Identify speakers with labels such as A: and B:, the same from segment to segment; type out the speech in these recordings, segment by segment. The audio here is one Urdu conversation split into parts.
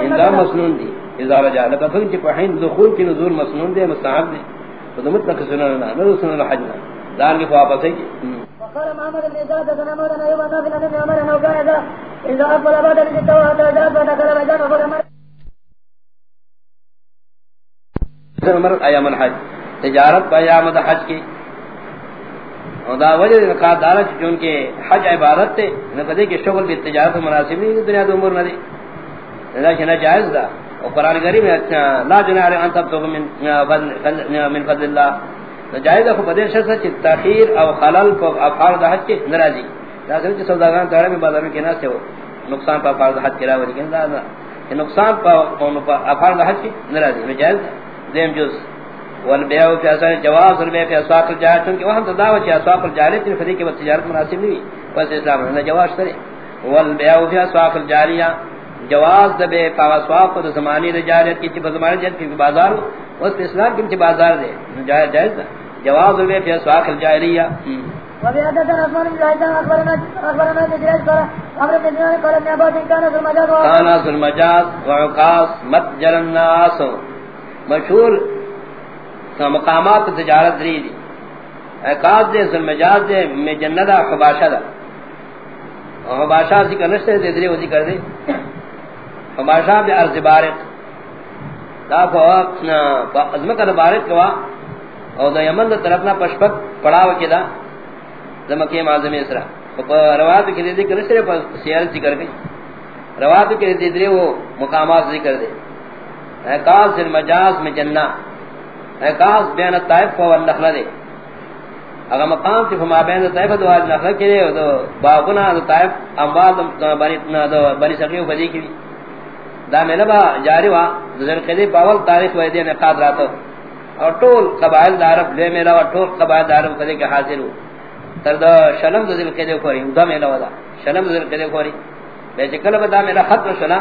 A: اندام مسنون دی. اذا رجع لکا فکر چی پہین دخول کی نزول مسنون دی مستعب دی فدمت حجنا فواپس ہے وقال محمد بن عمر كان بعد الجتوى حتى مجان مر مرت أيام الحج تجارت بأيام الحج کی. دا وجہ نقاد دارا چون کے حج عبادت تے، نہ نقدے کے شغل بھی تجارت مناسب نہیں دنیا دو امور نہ دے۔ لیکن جائز دا۔ اور قران کریم میں اچھا لا جناح ان تب من من فضل اللہ۔ تو جائز ہے بدر شخص چ تاخیر او خلل کو افعال دا حج کے ناراضی۔ لازم کہ سوداگان تارے میں بازار میں کنا سے ہو نقصان پا افعال دا حج کرا ولی کہ نقصان پا افعال دا حج کی ناراضی میں جائز دیم جز۔ والبيع في اساس جواز البيع في اسواق الجاهل چونکہ وہاں تداوت ہے اسواق الجاهل کی فدی کے وقت تجارت مناسب نہیں بس اسلام نے جواز کرے والبيع في اسواق الجاریہ جواز دبے پا اسواق کو زمانی رجالت کی زمانی جت کی بازار. اس اسلام کی بازار دے جائز جائز جواز البيع في اسواق الجاریہ كان المجاز وعقاص متجر الناس. مشہور مقامات تجارت دری دی۔ اقاد دے ظلمجاز دے، میں جندا خباشہ دا۔ خباشہ ذکر نشتے دے، دری وہ ذکر دے۔ خباشہ بے ارض بارق۔ دا کو ازمکہ دا بارق کوا۔ اور دا یمن دا طرفنا پشپک پڑاو کی دا۔ دا معظم اسرا۔ روایت کی ذکر نشتے پر سیارت ذکر گئی روایت کی دری وہ مقامات ذکر دے۔ اقاد ظلمجاز میں جنہ اقاس بین الطائف و النخل دے۔ اگر مقام تی فما بین الطائف و النخل کی دے تو باقنا دو طائف، اموال، دو بنی سقیو فدی کی دا میں نبا جاری وا ذر قدی باول تاریخ و دین اقاد راتو۔ اور طول قبائل دارب لے میرا و طول قبائل دارب فدی کے حاضر ہو۔ تر دا شلم دو ذل قدی خوری دا میرا ودا شلم دو ذل قدی خوری بے چکل بدا میرا خط و شلا،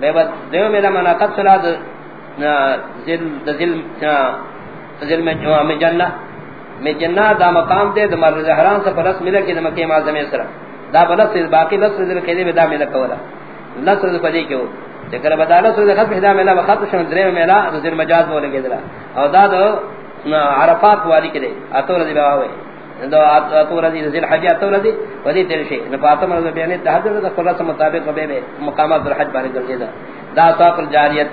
A: بے بد دیو میرا منا خط شلا ذل ذل ذل میں جو میں جنہ میں جنہ، دا مقام دے دمر زہران سے پرس ملے کہ مکہ معظم اسر دا بلس باقی لفظ ذل کے کہے بدا ملے کولا۔ لفظ پدی کیو ذکر بدالہ سے خط ہدا ملا وقت شن درے ملا ذل مجاز بولے کہ دلا۔ او دا دو عرفات والی کے کرے اتو رضی اللہ ہوئے دو اتو رضی ذل حج اتو رضی، ودی ترشی نہ فاطمہ رضی بیان تحدث دا قرہ مطابق بے مقامات الحج بارے کر دا۔ دا ساق الجاریت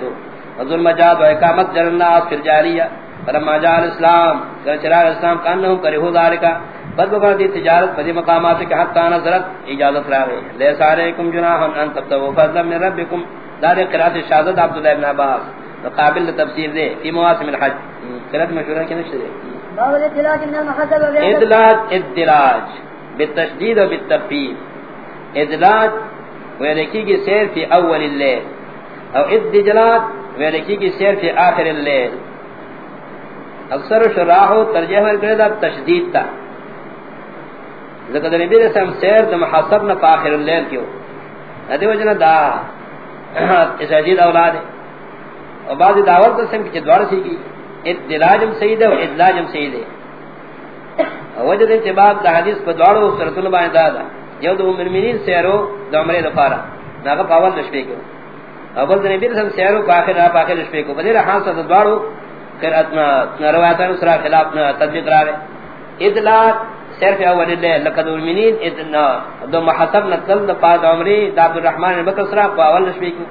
A: ظلم جاد و اقامت جرناس فی الجاریہ فلما جاء الاسلام چراغ اسلام کانہم کرہو ذالکا۔ بد بد دی تجارت بدی مقامات کے حق نظرت اجازت راوی لیس علیکم جناح ان تبتغوا فضلا من ربکم۔ دار قرات شہادت عبداللہ ابن عباس۔ قابل تفسیر دے فی مواسم الحج۔ قرات مشورہ کی نشتے ادلاج ادلاج بالتشدید و بالتفید ادلاج ویلکی کی سیر فی اول اللیل۔ او ادجلات ویلکی کی سیر فی آخر اللیل. اکثر شراحو ترجیح میں کرے تشدید تا. ذکر نبی علیہ السلام سیر دا محصب نا فاخر اللیل کیو. ادھے وجنا دا اساجید اولاد. ہے اور بعض دعوت قسم کی جدوار سی کی. ادلاجم سید ہے و ادلاجم سید ہے وجد انتباب دا حدیث پر دوارو سرط اللہ باین دادا یو دا امرمینین سیرو دا عمر دفارا ناقب اول نشپے کیو. اول دا نبی رسم سیرو پاخر را پاخر نشپے کیو بدیر حانسا دا دوارو قراتنا روایتان اسرا خلاف تطبیق را رہے ادلاج صرف اول اللہ لقد المنین ادنا دو محسب نتل دا پاس عمری دا عبدالرحمن بکر اسرا پا اول نشبی کی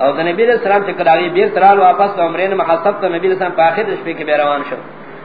A: اور دا نبی علیہ السلام چکر آگئی بیر ترال واپس دا عمرین محسب تا نبی علیہ السلام پا آخر نشبی کی بیروان شو.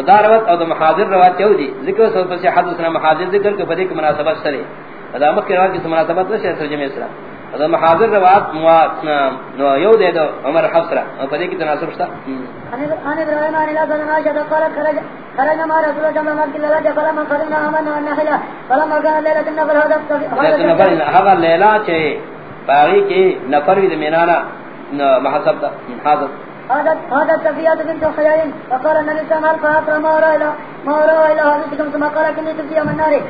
A: فدا روات او محاضر روات کیو دی. ذکر سو پسی حدثنا محاضر ذکر کے فدی کی مناسبت شترے فدا مکی روات کی مناسبت نشترے ترجمہ اسلام اگر محاضر روات نو یو دے دو عمر حفصرہ اور پدے کی تناسب شتا ان ابراہیم علیہ السلام نے جب قال خرج خرج ما رسول الله صلى الله عليه وسلم فلما قدمنا امنا النحله فلما كان ليله النفر هذا هذا النفر هذا ليله چه باغی کی نفر وی مینانا محسب دا حاضر.
B: هذا هذا تفيات بنت خيال فقال النبي صلى الله عليه وسلم فأقرأ ما وراء إلى ما وراء إلى حديثكم ثم قال كني تفيا من ناري.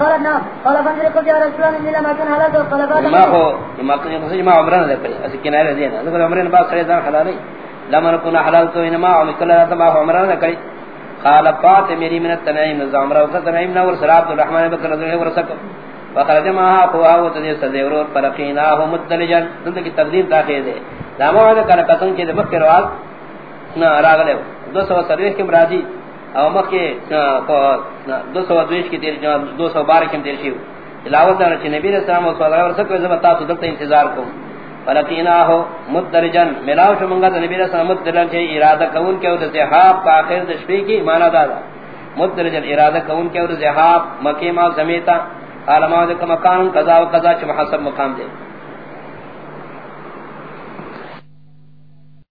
B: قال نعم. قال فانزل قلت يا رسول الله إني لم أكن حلالته قال بعد
A: ما هو ما كن يقصد ما عمرنا ذا كري أسي كناية زينا ذكر عمرنا بعض سريدان حلالي. لما نكون حلالته إنما عمي كل ذات ما هو عمرنا ذا كري قال فات میری من التنعیم نزا عمرہ وقت تنعیم نور سرابت الرحمن بکر رضی اللہ ورسکم فخرج ماها قواه وتدي سديور فرقيناه مدلجا. دل کی تقدیم تاخیر دے دامو نے کہا قسم کے مکہ رواز نہ راغلے دو سو سرویس کے راضی او مکہ دو سو دویش کی تیر دو سو بارہ کے تیر شیو علاوہ دار کہ نبی علیہ السلام صلی اللہ علیہ وسلم زما تا تو دلتے انتظار کو فرقيناه مدرجا ملاو شو منگا نبی علیہ السلام مدرجا کے ارادہ کون کے ادھر سے ہاں آخر دشپی کی مانا دادا مدرجا ارادہ کون کے ادھر سے ہاں مکہ ما سمیتا قال ما، ذکر مکان، قضا و قضا چ محسب مقام دے